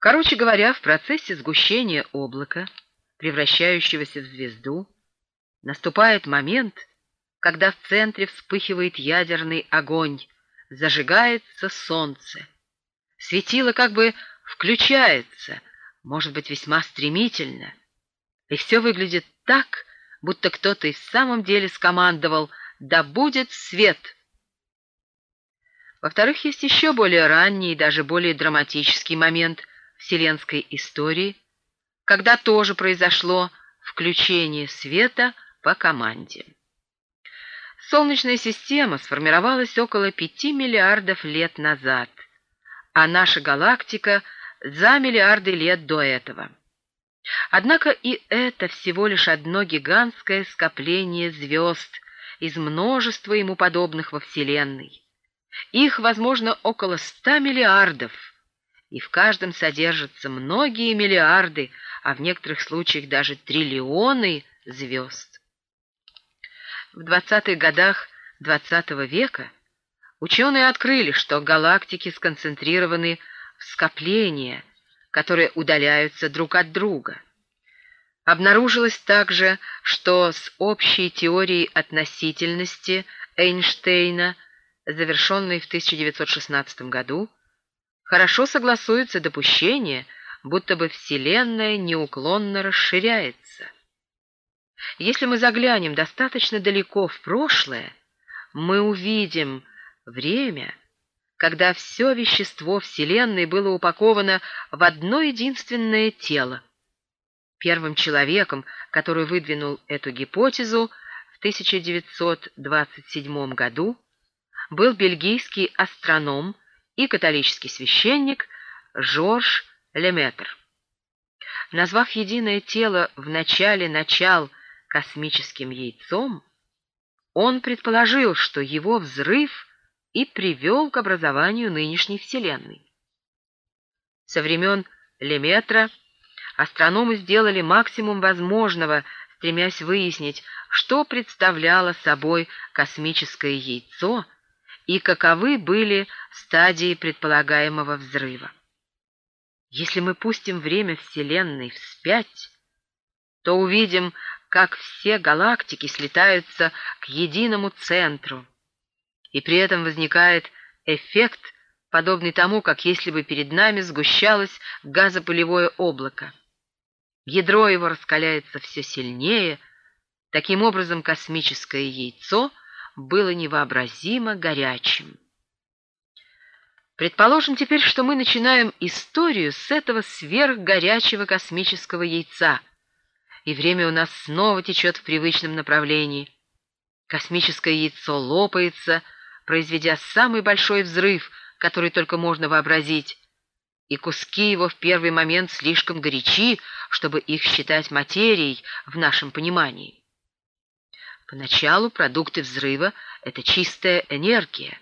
Короче говоря, в процессе сгущения облака, превращающегося в звезду, наступает момент, когда в центре вспыхивает ядерный огонь, зажигается солнце. Светило как бы включается, может быть, весьма стремительно, и все выглядит так, будто кто-то и в самом деле скомандовал «Да будет свет!». Во-вторых, есть еще более ранний и даже более драматический момент вселенской истории, когда тоже произошло включение света по команде. Солнечная система сформировалась около 5 миллиардов лет назад, а наша галактика за миллиарды лет до этого. Однако и это всего лишь одно гигантское скопление звезд из множества ему подобных во Вселенной. Их, возможно, около 100 миллиардов, и в каждом содержатся многие миллиарды, а в некоторых случаях даже триллионы звезд. В 20-х годах XX -го века ученые открыли, что галактики сконцентрированы в скопления, которые удаляются друг от друга. Обнаружилось также, что с общей теорией относительности Эйнштейна, завершенной в 1916 году, хорошо согласуется допущение, будто бы Вселенная неуклонно расширяется. Если мы заглянем достаточно далеко в прошлое, мы увидим время, когда все вещество Вселенной было упаковано в одно единственное тело. Первым человеком, который выдвинул эту гипотезу в 1927 году, был бельгийский астроном и католический священник Жорж Леметр. Назвав единое тело в начале начал космическим яйцом, он предположил, что его взрыв и привел к образованию нынешней Вселенной. Со времен Леметра астрономы сделали максимум возможного, стремясь выяснить, что представляло собой космическое яйцо и каковы были стадии предполагаемого взрыва. Если мы пустим время Вселенной вспять, то увидим, как все галактики слетаются к единому центру, и при этом возникает эффект, подобный тому, как если бы перед нами сгущалось газопылевое облако. Ядро его раскаляется все сильнее, таким образом космическое яйцо было невообразимо горячим. Предположим теперь, что мы начинаем историю с этого сверхгорячего космического яйца — и время у нас снова течет в привычном направлении. Космическое яйцо лопается, произведя самый большой взрыв, который только можно вообразить, и куски его в первый момент слишком горячи, чтобы их считать материей в нашем понимании. Поначалу продукты взрыва — это чистая энергия,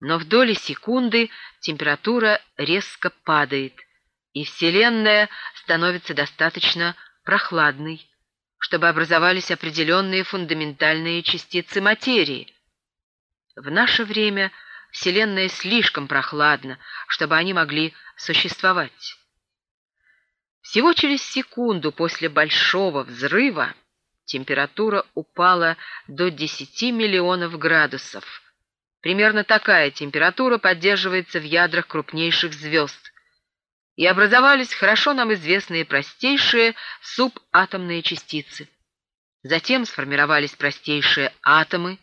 но в доли секунды температура резко падает, и Вселенная становится достаточно прохладный, чтобы образовались определенные фундаментальные частицы материи. В наше время Вселенная слишком прохладна, чтобы они могли существовать. Всего через секунду после большого взрыва температура упала до 10 миллионов градусов. Примерно такая температура поддерживается в ядрах крупнейших звезд, и образовались хорошо нам известные простейшие субатомные частицы. Затем сформировались простейшие атомы,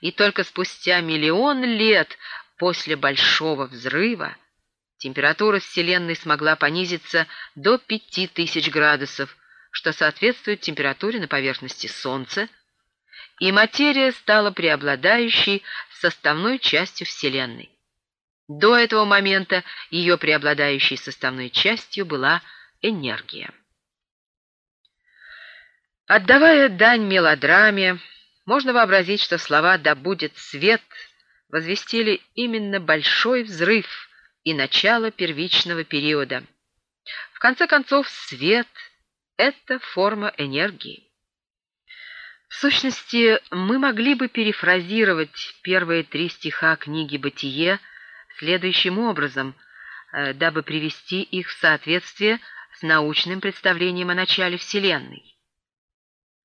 и только спустя миллион лет после Большого взрыва температура Вселенной смогла понизиться до 5000 градусов, что соответствует температуре на поверхности Солнца, и материя стала преобладающей составной частью Вселенной. До этого момента ее преобладающей составной частью была энергия. Отдавая дань мелодраме, можно вообразить, что слова «да будет свет» возвестили именно большой взрыв и начало первичного периода. В конце концов, свет — это форма энергии. В сущности, мы могли бы перефразировать первые три стиха книги «Бытие» следующим образом, дабы привести их в соответствие с научным представлением о начале Вселенной.